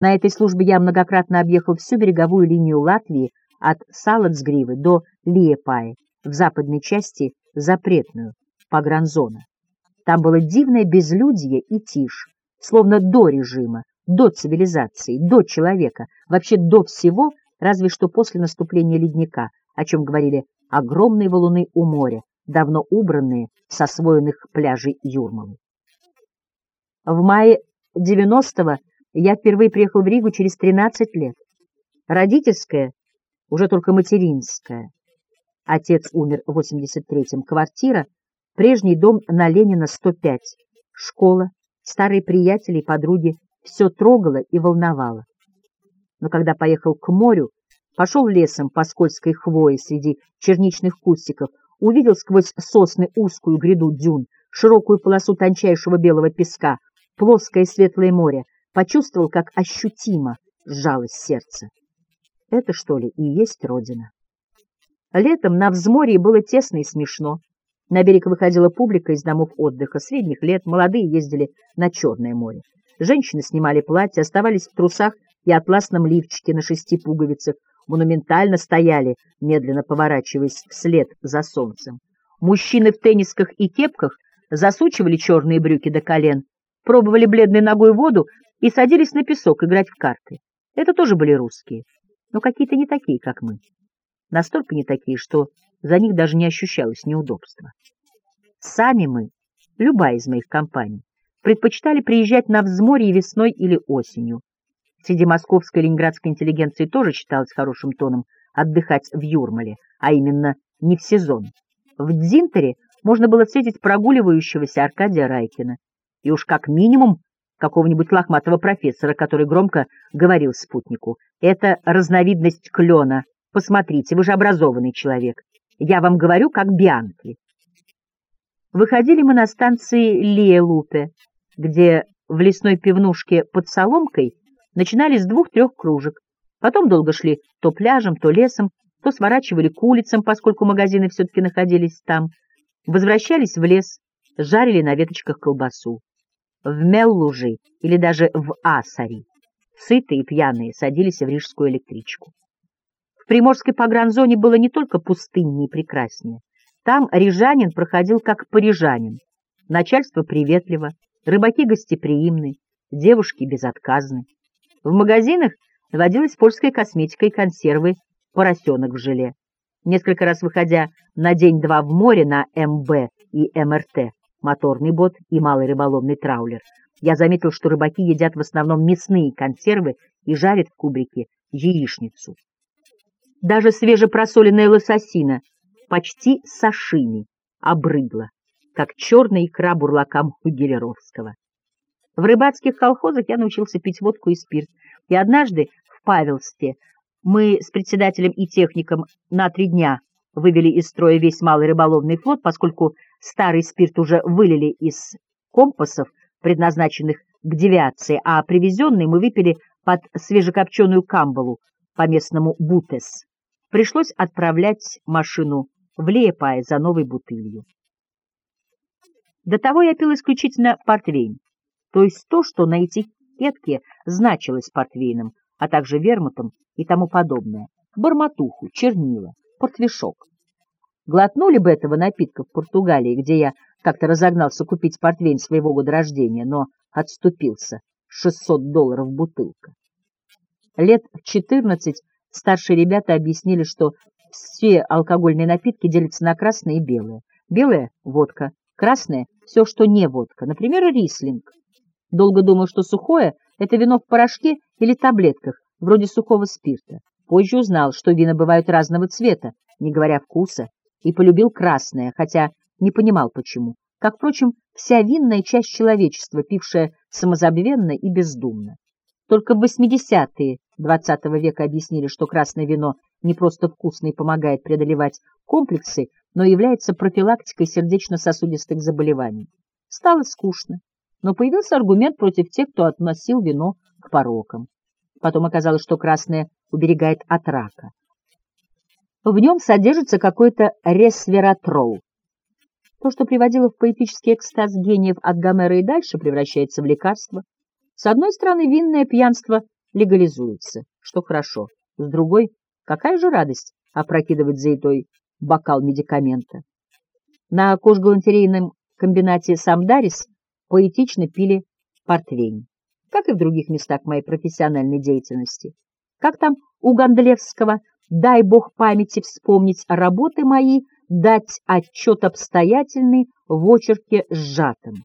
На этой службе я многократно объехал всю береговую линию Латвии от Салацгривы до Лиепаи, в западной части запретную, погранзона. Там было дивное безлюдье и тишь, словно до режима, до цивилизации, до человека, вообще до всего, разве что после наступления ледника, о чем говорили огромные валуны у моря, давно убранные с освоенных пляжей Юрмалы. В мае 90-го я впервые приехал в Ригу через 13 лет. Родительская, уже только материнская. Отец умер в 83-м. Квартира, прежний дом на Ленина 105. Школа, старые приятели и подруги. Все трогало и волновало. Но когда поехал к морю, пошел лесом по скользкой хвое среди черничных кустиков, увидел сквозь сосны узкую гряду дюн, широкую полосу тончайшего белого песка, плоское светлое море, почувствовал, как ощутимо сжалось сердце. Это, что ли, и есть Родина? Летом на взморье было тесно и смешно. На берег выходила публика из домов отдыха, средних лет, молодые ездили на Черное море. Женщины снимали платья, оставались в трусах и атласном лифчике на шести пуговицах, монументально стояли, медленно поворачиваясь вслед за солнцем. Мужчины в теннисках и кепках засучивали черные брюки до колен, пробовали бледной ногой воду и садились на песок играть в карты. Это тоже были русские, но какие-то не такие, как мы. Настолько не такие, что за них даже не ощущалось неудобства. Сами мы, любая из моих компаний, предпочитали приезжать на взморье весной или осенью. Среди московской и ленинградской интеллигенции тоже считалось хорошим тоном отдыхать в Юрмале, а именно не в сезон. В Дзинтере можно было встретить прогуливающегося Аркадия Райкина и уж как минимум какого-нибудь лохматого профессора, который громко говорил спутнику. «Это разновидность клена. Посмотрите, вы же образованный человек. Я вам говорю, как Бианки». Выходили мы на станции Лиелупе, где в лесной пивнушке под соломкой начинали с двух-трех кружек. Потом долго шли то пляжем, то лесом, то сворачивали к улицам, поскольку магазины все-таки находились там. Возвращались в лес, жарили на веточках колбасу в Меллужи или даже в Асари. Сытые и пьяные садились в рижскую электричку. В приморской погранзоне было не только пустыннее и прекраснее. Там рижанин проходил как парижанин. Начальство приветливо, рыбаки гостеприимны, девушки безотказны. В магазинах водилась польская косметика и консервы, поросенок в желе. Несколько раз выходя на день-два в море на МБ и МРТ, моторный бот и малый рыболовный траулер, я заметил, что рыбаки едят в основном мясные консервы и жарят в кубрике яичницу. Даже свежепросоленная лососина, почти сашими, обрыдла, как черная икра бурлакам Гелеровского. В рыбацких колхозах я научился пить водку и спирт, и однажды в Павелсте мы с председателем и техником на три дня вывели из строя весь малый рыболовный флот, поскольку Старый спирт уже вылили из компасов, предназначенных к девиации, а привезенный мы выпили под свежекопченую камбалу, по-местному бутес. Пришлось отправлять машину в Леепае за новой бутылью. До того я пил исключительно портвейн, то есть то, что на этикетке значилось портвейном, а также вермутом и тому подобное, барматуху, чернила, портвишок. Глотнули бы этого напитка в Португалии, где я как-то разогнался купить портвейн своего года рождения, но отступился. 600 долларов бутылка. Лет в 14 старшие ребята объяснили, что все алкогольные напитки делятся на красное и белое. Белое — водка, красное — все, что не водка, например, рислинг. Долго думал, что сухое — это вино в порошке или таблетках, вроде сухого спирта. Позже узнал, что вина бывают разного цвета, не говоря вкуса, и полюбил красное, хотя не понимал почему, как, впрочем, вся винная часть человечества, пившая самозабвенно и бездумно. Только в 80-е XX века объяснили, что красное вино не просто вкусно и помогает преодолевать комплексы, но является профилактикой сердечно-сосудистых заболеваний. Стало скучно, но появился аргумент против тех, кто относил вино к порокам. Потом оказалось, что красное уберегает от рака. В нем содержится какой-то ресвератрол. То, что приводило в поэтический экстаз гениев от Гомера и дальше, превращается в лекарство. С одной стороны, винное пьянство легализуются, что хорошо. С другой, какая же радость опрокидывать заетой бокал медикамента. На кожгалантерейном комбинате «Самдарис» поэтично пили портвейн, как и в других местах моей профессиональной деятельности. Как там у Гондлевского «Дай Бог памяти вспомнить работы мои», дать отчет обстоятельный в очерке сжатым.